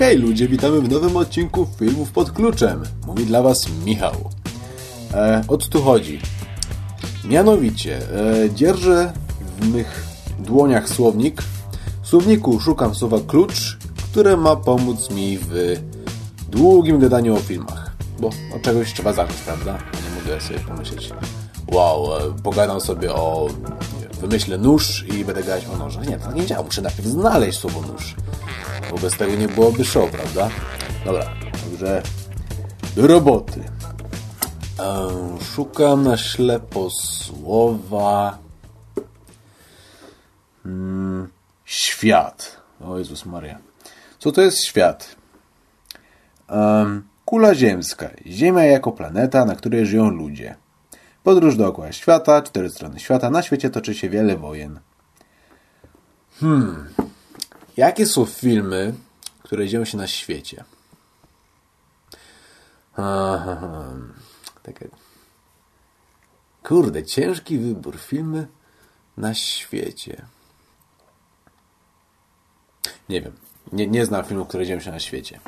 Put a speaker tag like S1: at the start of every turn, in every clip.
S1: Hej ludzie, witamy w nowym odcinku Filmów pod kluczem. Mówi dla Was Michał. E, o co tu chodzi? Mianowicie, e, dzierżę w mych dłoniach słownik. W słowniku szukam słowa klucz, które ma pomóc mi w długim gadaniu o filmach. Bo od czegoś trzeba zacząć, prawda? Nie mogę sobie pomyśleć, wow, e, pogadam sobie o... Wymyślę nóż i będę gadać o nożach. Nie, to nie działa. Muszę najpierw znaleźć słowo nóż. Bo bez tego nie byłoby show, prawda? Dobra, także do roboty. Ehm, Szukam na ślepo słowa mm, świat. O Jezus Maria. Co to jest świat? Kula ziemska. Ziemia jako planeta, na której żyją ludzie. Podróż dookoła świata, cztery strony świata. Na świecie toczy się wiele wojen. Jakie są filmy, które dzieją się na świecie? Takie... Kurde, ciężki wybór. Filmy na świecie. Nie wiem. Nie, nie znam filmów, które dzieją się na świecie.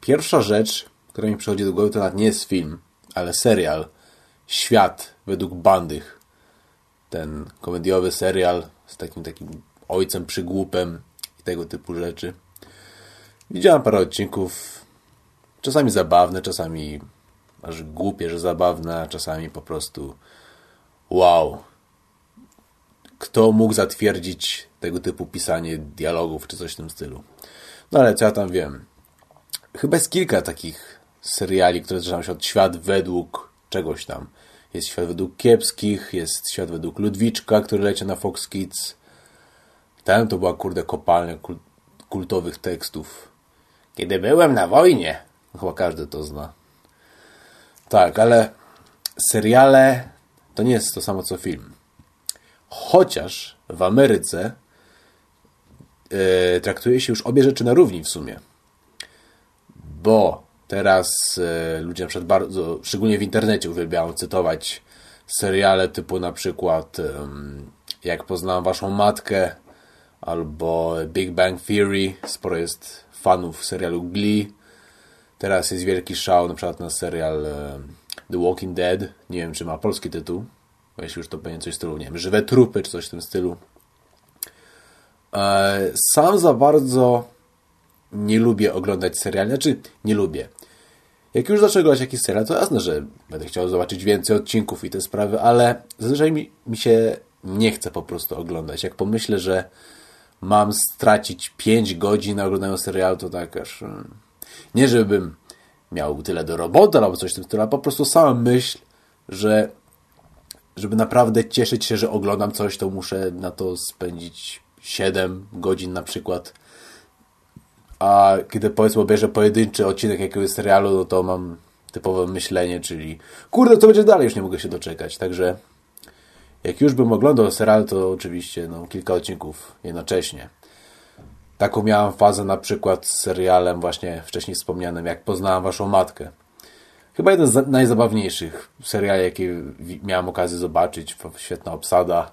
S1: Pierwsza rzecz, która mi przychodzi do głowy, to nawet nie jest film, ale serial Świat według Bandych ten komediowy serial z takim takim ojcem przygłupem i tego typu rzeczy. Widziałem parę odcinków, czasami zabawne, czasami aż głupie, że zabawne, a czasami po prostu wow. Kto mógł zatwierdzić tego typu pisanie dialogów czy coś w tym stylu? No ale co ja tam wiem? Chyba jest kilka takich seriali, które zaczynają się od świat według czegoś tam. Jest świat według kiepskich, jest świat według Ludwiczka, który leci na Fox Kids. Tam to była kurde kopalnia kul kultowych tekstów. Kiedy byłem na wojnie. Chyba każdy to zna. Tak, ale seriale to nie jest to samo co film. Chociaż w Ameryce e, traktuje się już obie rzeczy na równi w sumie. Bo teraz e, ludzie na przykład bardzo, szczególnie w internecie uwielbiają cytować seriale typu na przykład Jak poznałem waszą matkę albo Big Bang Theory. Sporo jest fanów serialu Glee. Teraz jest wielki szał na przykład na serial The Walking Dead. Nie wiem, czy ma polski tytuł. Jeśli już to będzie coś w stylu, nie wiem, Żywe Trupy, czy coś w tym stylu. E, Sam za bardzo nie lubię oglądać seriali. Znaczy, nie lubię. Jak już zaczę oglądać jakiś serial, to jasne, że będę chciał zobaczyć więcej odcinków i te sprawy, ale zazwyczaj mi, mi się nie chce po prostu oglądać. Jak pomyślę, że mam stracić 5 godzin na oglądaniu serialu, to tak aż... mm, Nie żebym miał tyle do roboty albo coś w tym stylu, ale po prostu sama myśl, że żeby naprawdę cieszyć się, że oglądam coś, to muszę na to spędzić 7 godzin na przykład. A kiedy powiedzmy obejrzę pojedynczy odcinek jakiegoś serialu, no to mam typowe myślenie, czyli kurde, to będzie dalej, już nie mogę się doczekać. Także jak już bym oglądał serial, to oczywiście no, kilka odcinków jednocześnie. Taką miałam fazę na przykład z serialem właśnie wcześniej wspomnianym, jak poznałam waszą matkę. Chyba jeden z najzabawniejszych seriali, jakie wi- miałem okazję zobaczyć. Świetna obsada.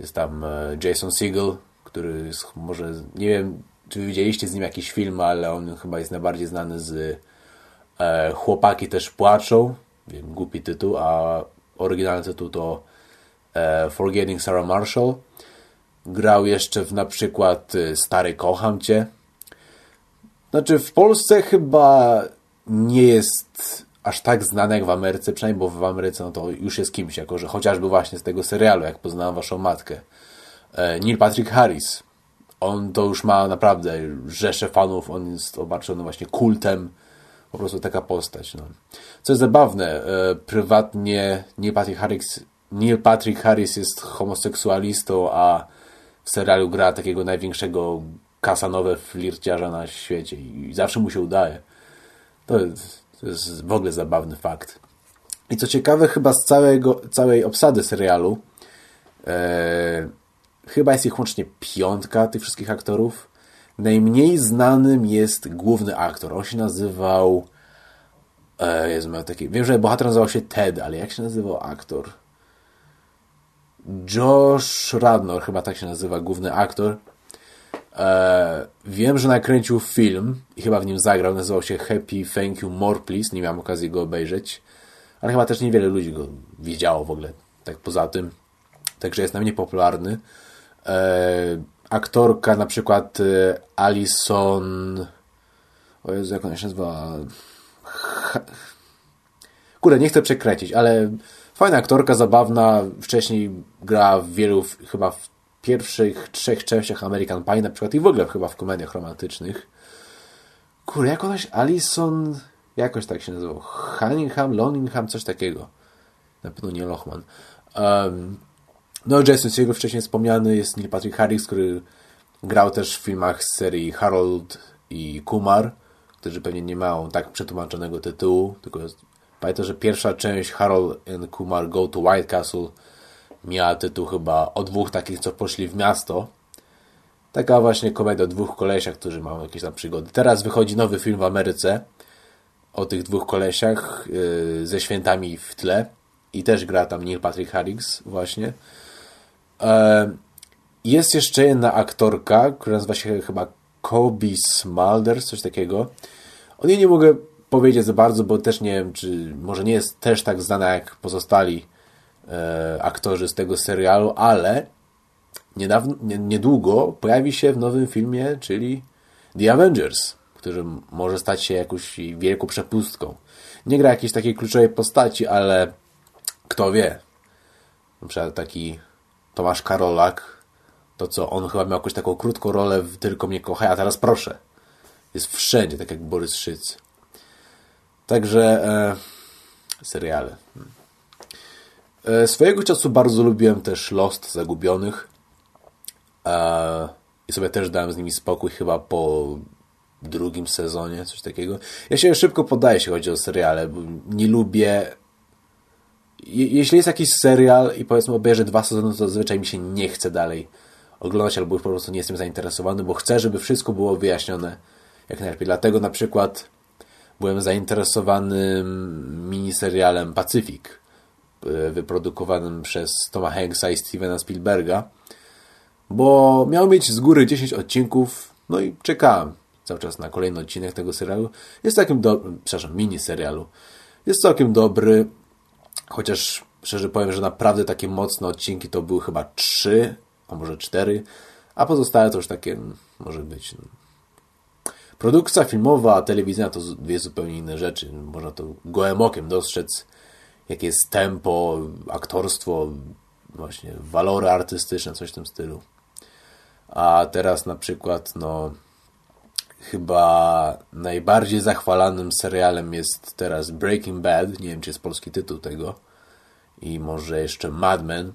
S1: Jest tam e, Jason Segel, który jest, może, nie wiem, czy widzieliście z nim jakiś film, ale on chyba jest najbardziej znany z e, Chłopaki też płaczą. Wiem, głupi tytuł, a oryginalny tytuł to e, Forgetting Sarah Marshall. Grał jeszcze w na przykład e, Stary Kocham Cię. Znaczy w Polsce chyba nie jest aż tak znany jak w Ameryce, przynajmniej bo w Ameryce no to już jest kimś, jako że chociażby właśnie z tego serialu, jak poznałem waszą matkę. E, Neil Patrick Harris. On to już ma naprawdę rzesze fanów, on jest obarczony właśnie kultem. Po prostu taka postać. No. Co jest zabawne, e, prywatnie Neil Patrick Harris, Neil Patrick Harris jest homoseksualistą, a w serialu gra takiego największego kasanowe flirciarza na świecie i zawsze mu się udaje. To jest, to jest w ogóle zabawny fakt. I co ciekawe, chyba z całego, całej obsady serialu, e, chyba jest ich łącznie piątka tych wszystkich aktorów. Najmniej znanym jest główny aktor. On się nazywał. E, Jezu, miał taki. Wiem, że bohater nazywał się Ted, ale jak się nazywał aktor? Josh Radnor, chyba tak się nazywa główny aktor. E, wiem, że nakręcił film i chyba w nim zagrał. Nazywał się Happy Thank You More Please. Nie miałem okazji go obejrzeć. Ale chyba też niewiele ludzi go widziało w ogóle. Tak poza tym. Także jest na mnie popularny. E, aktorka na przykład e, Alison... O Jezu, jak ona się nazywa? Kurde, nie chcę przekręcić, ale fajna aktorka, zabawna. Wcześniej grała w wielu, chyba w pierwszych trzech częściach American Pie na przykład i w ogóle chyba w komediach romantycznych. Kurde, jak ona się... Alison... Jakoś tak się nazywał. Cunningham, Loningham, coś takiego. Na pewno nie Lochman. Um, no, Jason Segel wcześniej wspomniany jest Neil Patrick Harris, który grał też w filmach z serii Harold i Kumar, którzy pewnie nie mają tak przetłumaczonego tytułu, tylko pamiętam, że pierwsza część Harold and Kumar Go to White Castle miała tytuł chyba o dwóch takich, co poszli w miasto. Taka właśnie komedia o dwóch kolesiach, którzy mają jakieś tam przygody. Teraz wychodzi nowy film w Ameryce o tych dwóch kolesiach yy, ze świętami w tle i też gra tam Neil Patrick Harris właśnie. Jest jeszcze jedna aktorka, która nazywa się chyba Kobe Smulders, coś takiego. O niej nie mogę powiedzieć za bardzo, bo też nie wiem, czy może nie jest też tak znana jak pozostali e, aktorzy z tego serialu, ale niedawno, nie, niedługo pojawi się w nowym filmie, czyli The Avengers, który może stać się jakąś wielką przepustką. Nie gra jakiejś takiej kluczowej postaci, ale kto wie. Na przykład taki Tomasz Karolak, to co, on chyba miał jakąś taką krótką rolę w Tylko mnie kocha, a teraz proszę. Jest wszędzie, tak jak Borys Szyc. Także e, seriale. E, swojego czasu bardzo lubiłem też Lost Zagubionych. E, I sobie też dałem z nimi spokój chyba po drugim sezonie, coś takiego. Ja się szybko podaję, jeśli chodzi o seriale, bo nie lubię jeśli jest jakiś serial i powiedzmy obejrzę dwa sezony, to zazwyczaj mi się nie chce dalej oglądać, albo już po prostu nie jestem zainteresowany, bo chcę, żeby wszystko było wyjaśnione jak najlepiej. Dlatego na przykład byłem zainteresowany miniserialem Pacyfik, e, wyprodukowanym przez Toma Hanksa i Stevena Spielberga, bo miał mieć z góry 10 odcinków, no i czekałem cały czas na kolejny odcinek tego serialu. Jest takim dobrym, przepraszam, miniserialu. Jest całkiem dobry, Chociaż szczerze powiem, że naprawdę takie mocne odcinki to były chyba trzy, a może cztery, a pozostałe to już takie mm, może być. No. Produkcja filmowa, telewizyjna to dwie zupełnie inne rzeczy. Można to gołym okiem dostrzec, jakie jest tempo, aktorstwo, właśnie walory artystyczne, coś w tym stylu. A teraz na przykład, no, chyba najbardziej zachwalanym serialem jest teraz Breaking Bad. Nie wiem, czy jest polski tytuł tego. I może jeszcze Mad Men.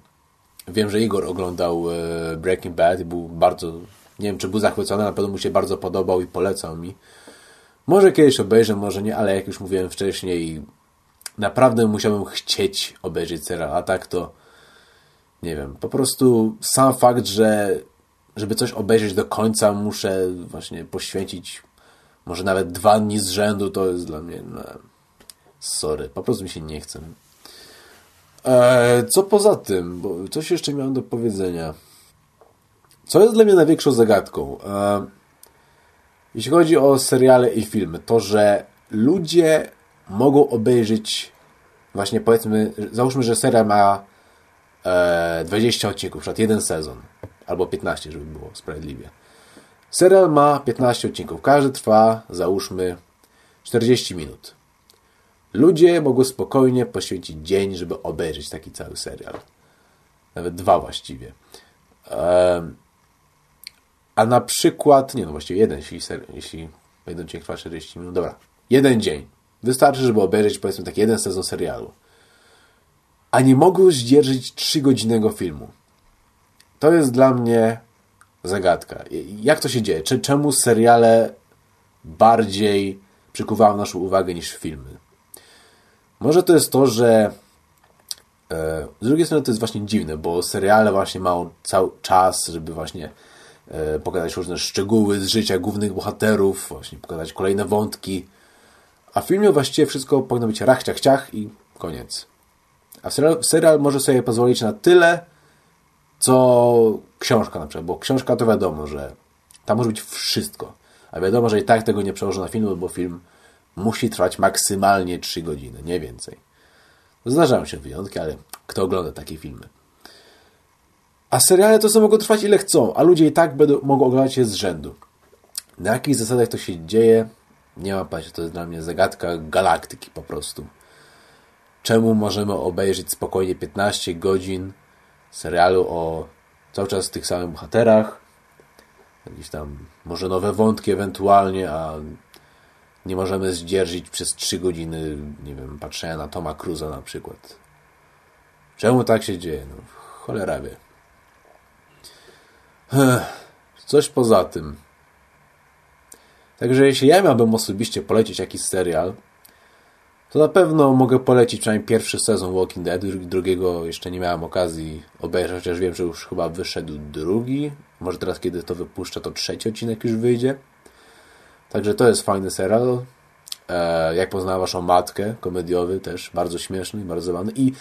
S1: Wiem, że Igor oglądał e, Breaking Bad i był bardzo... Nie wiem, czy był zachwycony, na pewno mu się bardzo podobał i polecał mi. Może kiedyś obejrzę, może nie, ale jak już mówiłem wcześniej, naprawdę musiałbym chcieć obejrzeć serial, a tak to nie wiem, po prostu sam fakt, że żeby coś obejrzeć do końca, muszę właśnie poświęcić może nawet dwa dni z rzędu, to jest dla mnie no, sorry, po prostu mi się nie chce. Eee, co poza tym, bo coś jeszcze miałem do powiedzenia. Co jest dla mnie największą zagadką? Eee, jeśli chodzi o seriale i filmy, to, że ludzie mogą obejrzeć właśnie powiedzmy, załóżmy, że serial ma e, 20 odcinków, przykład jeden sezon albo 15, żeby było sprawiedliwie. Serial ma 15 odcinków. Każdy trwa, załóżmy, 40 minut. Ludzie mogą spokojnie poświęcić dzień, żeby obejrzeć taki cały serial. Nawet dwa właściwie. A na przykład, nie no właściwie jeden, jeśli, jeśli jeden odcinek trwa 40 minut. Dobra, jeden dzień. Wystarczy, żeby obejrzeć powiedzmy taki jeden sezon serialu. A nie mogą zdzierżyć 3-godzinnego filmu. To jest dla mnie zagadka. Jak to się dzieje? Czemu seriale bardziej przykuwają naszą uwagę niż filmy? Może to jest to, że e, z drugiej strony to jest właśnie dziwne, bo seriale właśnie mają cały czas, żeby właśnie e, pokazać różne szczegóły z życia głównych bohaterów, właśnie pokazać kolejne wątki, a w filmie właściwie wszystko powinno być rach, ciach i koniec. A serial, serial może sobie pozwolić na tyle, co książka na przykład, bo książka to wiadomo, że Tam może być wszystko. A wiadomo, że i tak tego nie przełożę na film, bo film musi trwać maksymalnie 3 godziny, nie więcej. Zdarzają się wyjątki, ale kto ogląda takie filmy? A seriale to sobie mogą trwać ile chcą, a ludzie i tak będą, mogą oglądać je z rzędu. Na jakich zasadach to się dzieje? Nie ma pojęcia, to jest dla mnie zagadka galaktyki po prostu. Czemu możemy obejrzeć spokojnie 15 godzin serialu o cały czas tych samych bohaterach, jakieś tam może nowe wątki ewentualnie, a nie możemy zdzierżyć przez 3 godziny, nie wiem, patrzenia na Toma Cruza na przykład. Czemu tak się dzieje? No, cholera wie. Coś poza tym. Także jeśli ja miałbym osobiście polecić jakiś serial, to na pewno mogę polecić przynajmniej pierwszy sezon Walking Dead, drugiego jeszcze nie miałem okazji obejrzeć, chociaż wiem, że już chyba wyszedł drugi. Może teraz, kiedy to wypuszczę, to trzeci odcinek już wyjdzie. Także to jest fajny serial. E, jak poznała waszą matkę, komediowy też, bardzo śmieszny, bardzo zabawny i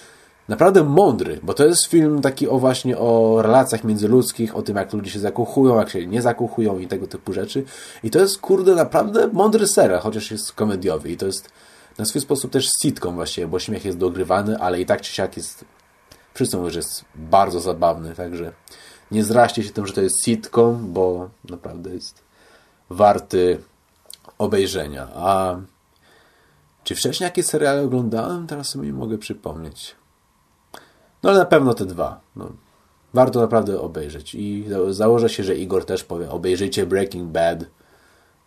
S1: naprawdę mądry, bo to jest film taki o właśnie o relacjach międzyludzkich, o tym jak ludzie się zakochują, jak się nie zakochują i tego typu rzeczy. I to jest, kurde, naprawdę mądry serial, chociaż jest komediowy i to jest na swój sposób też sitcom właściwie, bo śmiech jest dogrywany, ale i tak czy siak jest wszyscy mówią, że jest bardzo zabawny, także nie zraźcie się tym, że to jest sitcom, bo naprawdę jest warty obejrzenia. A czy wcześniej jakieś seriale oglądałem? Teraz sobie nie mogę przypomnieć. No ale na pewno te dwa. No, warto naprawdę obejrzeć. I założę się, że Igor też powie, obejrzyjcie Breaking Bad,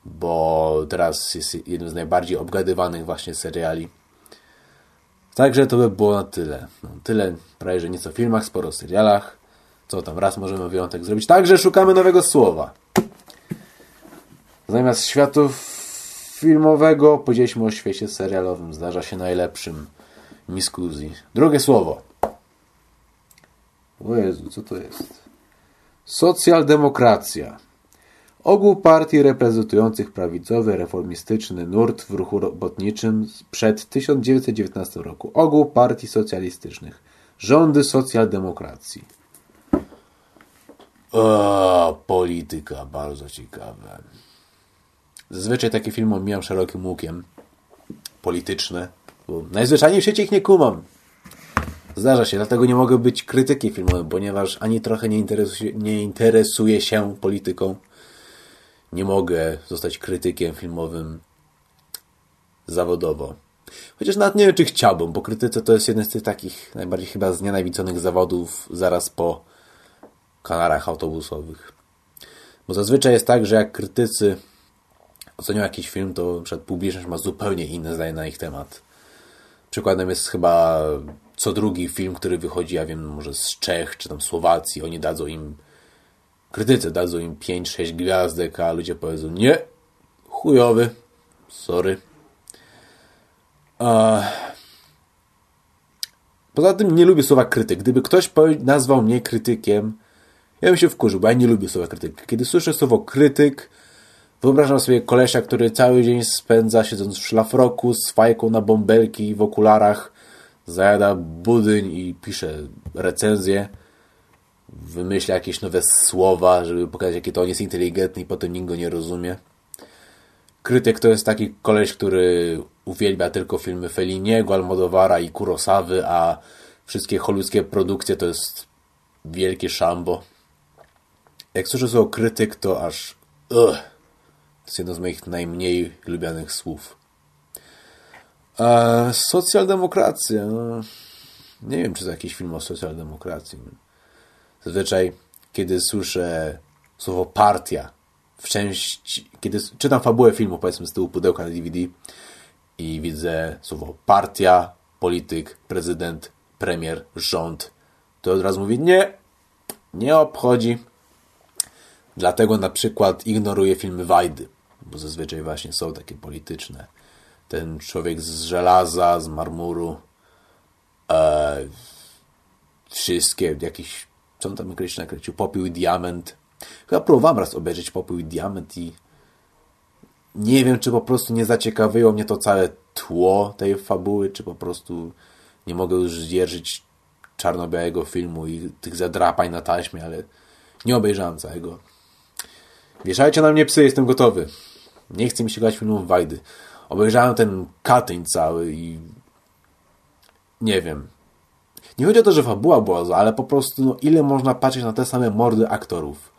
S1: bo teraz jest jednym z najbardziej obgadywanych właśnie seriali. Także to by było na tyle. No, tyle prawie, że nieco w filmach, sporo w serialach. Co tam, raz możemy wyjątek zrobić. Także szukamy nowego słowa. Zamiast światów filmowego powiedzieliśmy o świecie serialowym. Zdarza się najlepszym. Miskuzi. Drugie słowo. O Jezu, co to jest? Socjaldemokracja. Ogół partii reprezentujących prawicowy, reformistyczny nurt w ruchu robotniczym przed 1919 roku. Ogół partii socjalistycznych. Rządy socjaldemokracji. O, polityka, bardzo ciekawe. Zazwyczaj takie filmy omijam szerokim łukiem. Polityczne. Bo najzwyczajniej w świecie ich nie kumam. Zdarza się, dlatego nie mogę być krytykiem filmowym, ponieważ ani trochę nie interesuje, nie interesuję się polityką. Nie mogę zostać krytykiem filmowym zawodowo. Chociaż nawet nie wiem, czy chciałbym, bo krytyce to jest jeden z tych takich najbardziej chyba znienawidzonych zawodów zaraz po kanarach autobusowych. Bo zazwyczaj jest tak, że jak krytycy ocenią jakiś film, to przed publiczność ma zupełnie inne zdanie na ich temat. Przykładem jest chyba co drugi film, który wychodzi, ja wiem, może z Czech czy tam Słowacji, oni dadzą im krytycy dadzą im 5-6 gwiazdek, a ludzie powiedzą nie, chujowy, sorry. Poza tym nie lubię słowa krytyk. Gdyby ktoś nazwał mnie krytykiem, ja bym się wkurzył, bo ja nie lubię słowa krytyk. Kiedy słyszę słowo krytyk, wyobrażam sobie kolesia, który cały dzień spędza siedząc w szlafroku z fajką na bąbelki w okularach, zajada budyń i pisze recenzję, wymyśla jakieś nowe słowa, żeby pokazać, jaki to on jest inteligentny i potem nikt go nie rozumie. Krytyk to jest taki koleś, który uwielbia tylko filmy Felliniego, Almodovara i Kurosawy, a wszystkie hollywoodzkie produkcje to jest wielkie szambo. Jak słyszę słowo krytyk, to aż ugh, to jest jedno z moich najmniej lubianych słów. A socjaldemokracja. No, nie wiem, czy to jakiś film o socjaldemokracji. Zazwyczaj, kiedy słyszę słowo partia, w części, kiedy czytam fabułę filmu, powiedzmy z tyłu pudełka na DVD i widzę słowo partia, polityk, prezydent, premier, rząd, to od razu mówię nie, nie obchodzi. Dlatego na przykład ignoruję filmy Wajdy, bo zazwyczaj właśnie są takie polityczne ten człowiek z żelaza, z marmuru, e, wszystkie jakieś, co on tam kiedyś nakręcił, popiół i diament. Chyba próbowałem raz obejrzeć popiół i diament i nie wiem, czy po prostu nie zaciekawiło mnie to całe tło tej fabuły, czy po prostu nie mogę już zdzierżyć czarno-białego filmu i tych zadrapań na taśmie, ale nie obejrzałem całego. Wieszajcie na mnie psy, jestem gotowy. Nie chcę mi się grać filmów Wajdy. Obejrzałem ten Katyń cały i... Nie wiem. Nie chodzi o to, że fabuła była zła, ale po prostu no, ile można patrzeć na te same mordy aktorów.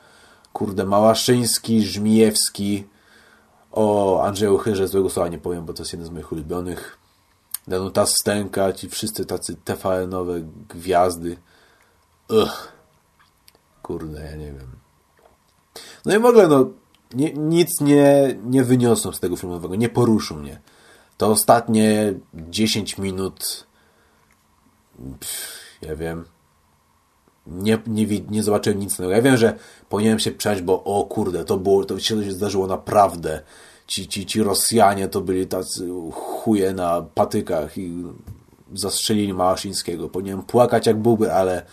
S1: Kurde, Małaszyński, Żmijewski, o Andrzeju Chyrze złego słowa nie powiem, bo to jest jeden z moich ulubionych. Danuta Stęka, ci wszyscy tacy TVN-owe gwiazdy. Ugh. Kurde, ja nie wiem. No i w ogóle, no, nie, nic nie, nie wyniosą z tego filmowego, nie poruszył mnie. To ostatnie 10 minut, pff, ja wiem, nie, nie, nie zobaczyłem nic nowego. Ja wiem, że powinienem się przejść, bo o kurde, to było, to się zdarzyło naprawdę. Ci, ci, ci Rosjanie to byli tacy chuje na patykach i zastrzelili Małaszyńskiego. Powinienem płakać jak buby, ale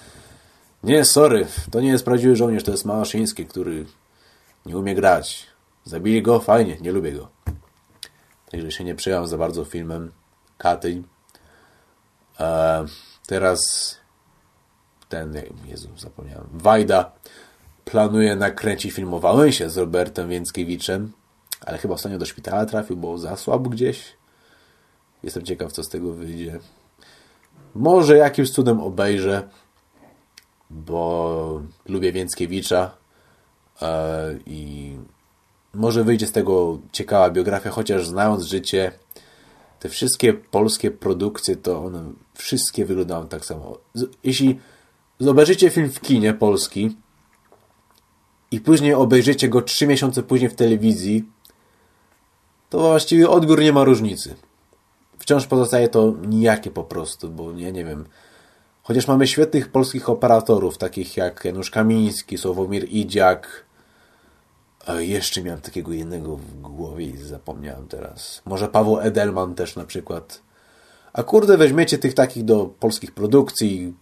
S1: nie, sorry, to nie jest prawdziwy żołnierz, to jest Małaszyński, który nie umie grać. Zabili go, fajnie, nie lubię go. Także się nie przyjąłem za bardzo filmem Katyń. Eee, teraz ten, Jezu, zapomniałem, Wajda planuje nakręcić film o Wałęsie z Robertem Więckiewiczem, ale chyba ostatnio do szpitala trafił, bo zasłabł gdzieś. Jestem ciekaw, co z tego wyjdzie. Może jakimś cudem obejrzę, bo lubię Więckiewicza e, i może wyjdzie z tego ciekawa biografia, chociaż znając życie, te wszystkie polskie produkcje, to one wszystkie wyglądają tak samo. Jeśli zobaczycie film w kinie polski i później obejrzycie go trzy miesiące później w telewizji, to właściwie odbiór nie ma różnicy. Wciąż pozostaje to nijakie po prostu, bo ja nie wiem. Chociaż mamy świetnych polskich operatorów, takich jak Janusz Kamiński, Sławomir Idziak. A jeszcze miałem takiego jednego w głowie i zapomniałem teraz. Może Paweł Edelman też na przykład. A kurde, weźmiecie tych takich do polskich produkcji,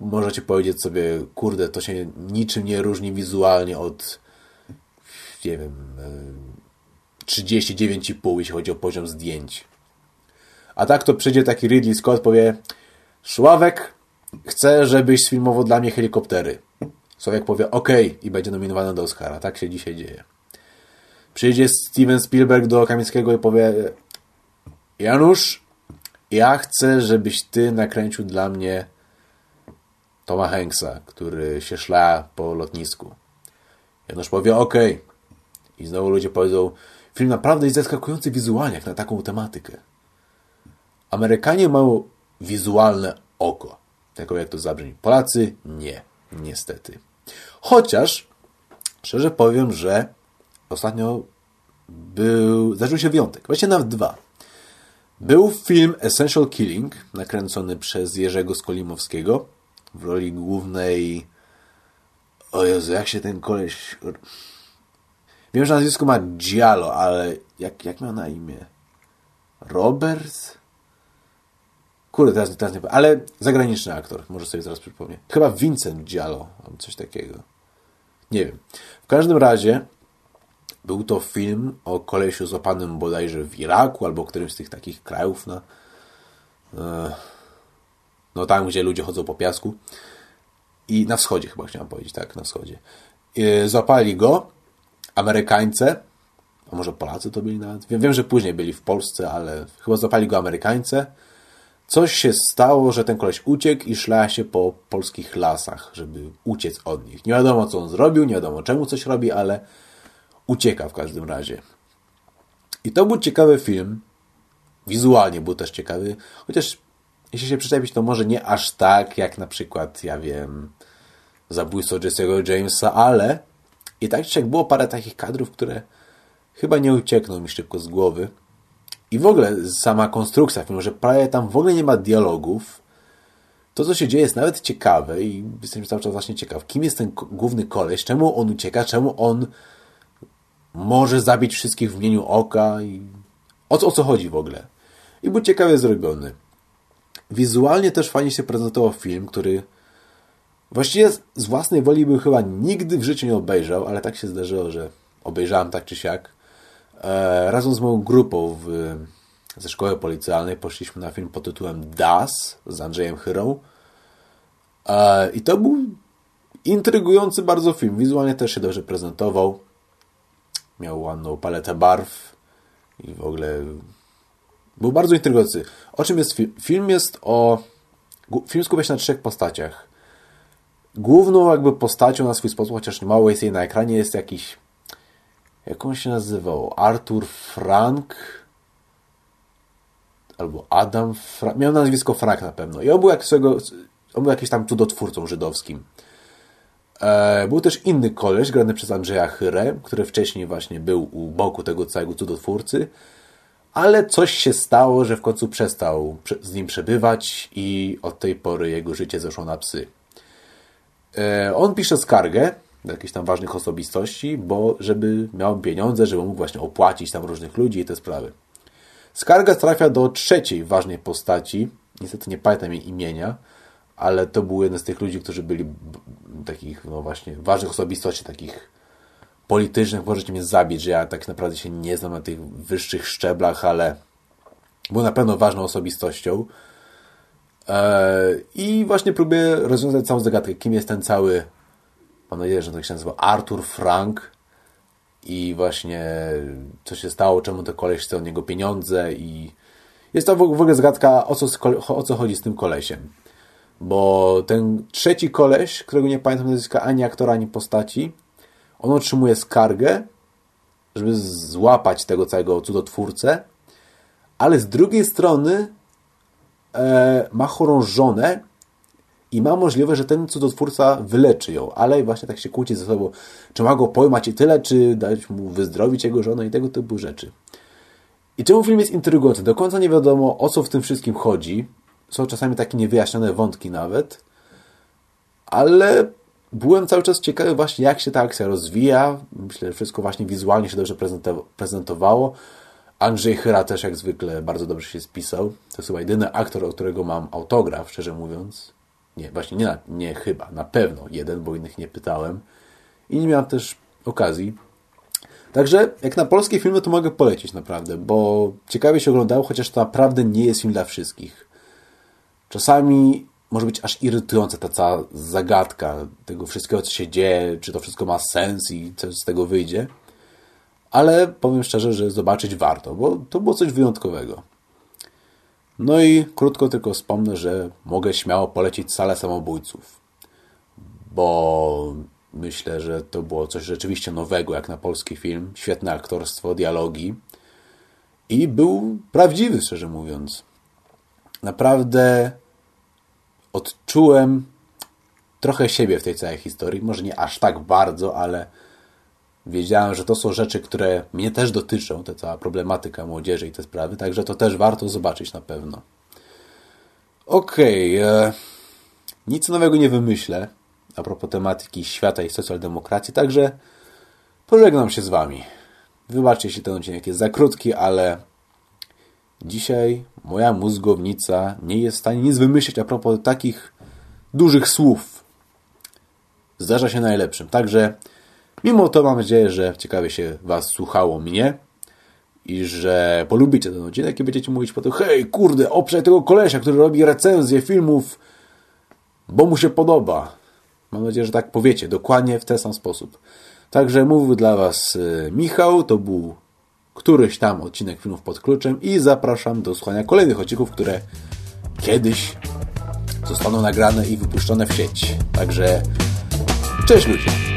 S1: możecie powiedzieć sobie, kurde, to się niczym nie różni wizualnie od nie wiem 39,5 e, jeśli chodzi o poziom zdjęć. A tak to przyjdzie taki Ridley Scott, powie Szławek, chcę, żebyś sfilmował dla mnie helikoptery. Sławek powie OK i będzie nominowany do Oscara. Tak się dzisiaj dzieje. Przyjdzie Steven Spielberg do Kamińskiego i powie Janusz, ja chcę, żebyś ty nakręcił dla mnie Toma Hanksa, który się szla po lotnisku. Janusz powie OK. I znowu ludzie powiedzą, film naprawdę jest zaskakujący wizualnie, jak na taką tematykę. Amerykanie mają wizualne oko. Taką jak to zabrzmi. Polacy nie. Niestety. Chociaż, szczerze powiem, że ostatnio był, zdarzył się wyjątek. Właściwie nawet dwa. Był film Essential Killing, nakręcony przez Jerzego Skolimowskiego w roli głównej... O Jezu, jak się ten koleś... Wiem, że nazwisko ma Giallo, ale jak, jak miał na imię? Robert? Kurde, teraz, teraz nie Ale zagraniczny aktor, może sobie zaraz przypomnę. Chyba Vincent Giallo, coś takiego. Nie wiem. W każdym razie był to film o kolesiu złapanym bodajże w Iraku albo którymś z tych takich krajów na e, no tam, gdzie ludzie chodzą po piasku. I na wschodzie chyba chciałem powiedzieć, tak, na wschodzie. E, złapali go Amerykańcy, a może Polacy to byli nawet. Wiem, wiem, że później byli w Polsce, ale chyba złapali go Amerykańcy. Coś się stało, że ten koleś uciekł i szla się po polskich lasach, żeby uciec od nich. Nie wiadomo, co on zrobił, nie wiadomo, czemu coś robi, ale ucieka w każdym razie. I to był ciekawy film. Wizualnie był też ciekawy, chociaż jeśli się przyczepić, to może nie aż tak, jak na przykład, ja wiem, zabójstwo Jesse'ego Jamesa, ale i tak czy było parę takich kadrów, które chyba nie uciekną mi szybko z głowy. I w ogóle sama konstrukcja filmu, że prawie tam w ogóle nie ma dialogów. To, co się dzieje, jest nawet ciekawe i jestem cały czas właśnie ciekaw. Kim jest ten główny koleś? Czemu on ucieka? Czemu on może zabić wszystkich w imieniu oka? I o, co, o co chodzi w ogóle? I był ciekawie zrobiony. Wizualnie też fajnie się prezentował film, który właściwie z własnej woli bym chyba nigdy w życiu nie obejrzał, ale tak się zdarzyło, że obejrzałem tak czy siak. E, razem z moją grupą w, ze szkoły policjalnej poszliśmy na film pod tytułem Das z Andrzejem Chyrą. E, I to był intrygujący bardzo film. Wizualnie też się dobrze prezentował. miał ładną paletę barw i w ogóle był bardzo intrygujący. O czym jest film? Film jest o... Film skupia się na trzech postaciach. Główną jakby postacią na swój sposób, chociaż mało jest jej na ekranie, jest jakiś... Jak on się nazywał? Arthur Frank? Albo Adam Frank? Miał nazwisko Frank na pewno. I on był, jak swego, on był jakimś tam cudotwórcą żydowskim. E, był też inny koleś, grany przez Andrzeja Chyrę, który wcześniej właśnie był u boku tego całego cudotwórcy, ale coś się stało, że w końcu przestał z nim przebywać i od tej pory jego życie zeszło na psy. E, on pisze skargę do jakichś tam ważnych osobistości, bo żeby miał pieniądze, żeby mógł właśnie opłacić tam różnych ludzi i te sprawy. Skarga trafia do trzeciej ważnej postaci, niestety nie pamiętam jej imienia, ale to był jeden z tych ludzi, którzy byli takich, no właśnie, ważnych osobistości, takich politycznych. Możecie mnie zabić, że ja tak naprawdę się nie znam na tych wyższych szczeblach, ale był na pewno ważną osobistością. E, I właśnie próbuję rozwiązać całą zagadkę, kim jest ten cały, mam nadzieję, że to się nazywa Arthur Frank i właśnie co się stało, czemu to koleś chce od niego pieniądze i jest to w ogóle zagadka, o co, o co chodzi z tym kolesiem. Bo ten trzeci koleś, którego nie pamiętam nazwiska ani aktora, ani postaci, on otrzymuje skargę, żeby złapać tego całego cudotwórcę, ale z drugiej strony e, ma chorą żonę i ma możliwość, że ten cudotwórca wyleczy ją, ale właśnie tak się kłóci ze sobą, czy ma go pojmać i tyle, czy dać mu wyzdrowić jego żonę i tego typu rzeczy. I czemu film jest intrygujący? Do końca nie wiadomo, o co w tym wszystkim chodzi są czasami takie niewyjaśnione wątki nawet, ale byłem cały czas ciekawy właśnie, jak się ta akcja rozwija. Myślę, że wszystko właśnie wizualnie się dobrze prezentowało. Andrzej Chyra też jak zwykle bardzo dobrze się spisał. To jest chyba jedyny aktor, o którego mam autograf, szczerze mówiąc. Nie, właśnie nie, nie chyba, na pewno jeden, bo innych nie pytałem. I nie miałem też okazji. Także jak na polskie filmy to mogę polecić naprawdę, bo ciekawie się oglądało, chociaż to naprawdę nie jest film dla wszystkich. Czasami może być aż irytująca ta cała zagadka tego wszystkiego, co się dzieje, czy to wszystko ma sens i co z tego wyjdzie. Ale powiem szczerze, że zobaczyć warto, bo to było coś wyjątkowego. No i krótko tylko wspomnę, że mogę śmiało polecić salę samobójców, bo myślę, że to było coś rzeczywiście nowego, jak na polski film. Świetne aktorstwo, dialogi i był prawdziwy, szczerze mówiąc naprawdę odczułem trochę siebie w tej całej historii. Może nie aż tak bardzo, ale wiedziałem, że to są rzeczy, które mnie też dotyczą, ta cała problematyka młodzieży i te sprawy, także to też warto zobaczyć na pewno. Okej, okay, e, nic nowego nie wymyślę a propos tematyki świata i socjaldemokracji, także pożegnam się z Wami. Wybaczcie, jeśli ten odcinek jest za krótki, ale Dzisiaj moja mózgownica nie jest w stanie nic wymyślić a propos takich dużych słów. Zdarza się najlepszym. Także mimo to mam nadzieję, że ciekawie się Was słuchało mnie i że polubicie ten odcinek i będziecie mówić po to hej, kurde, oprzej tego kolesia, który robi recenzję filmów, bo mu się podoba. Mam nadzieję, że tak powiecie, dokładnie w ten sam sposób. Także mówił dla Was y, Michał, to był któryś tam odcinek filmów pod kluczem i zapraszam do słuchania kolejnych odcinków, które kiedyś zostaną nagrane i wypuszczone w sieć. Także cześć ludzie!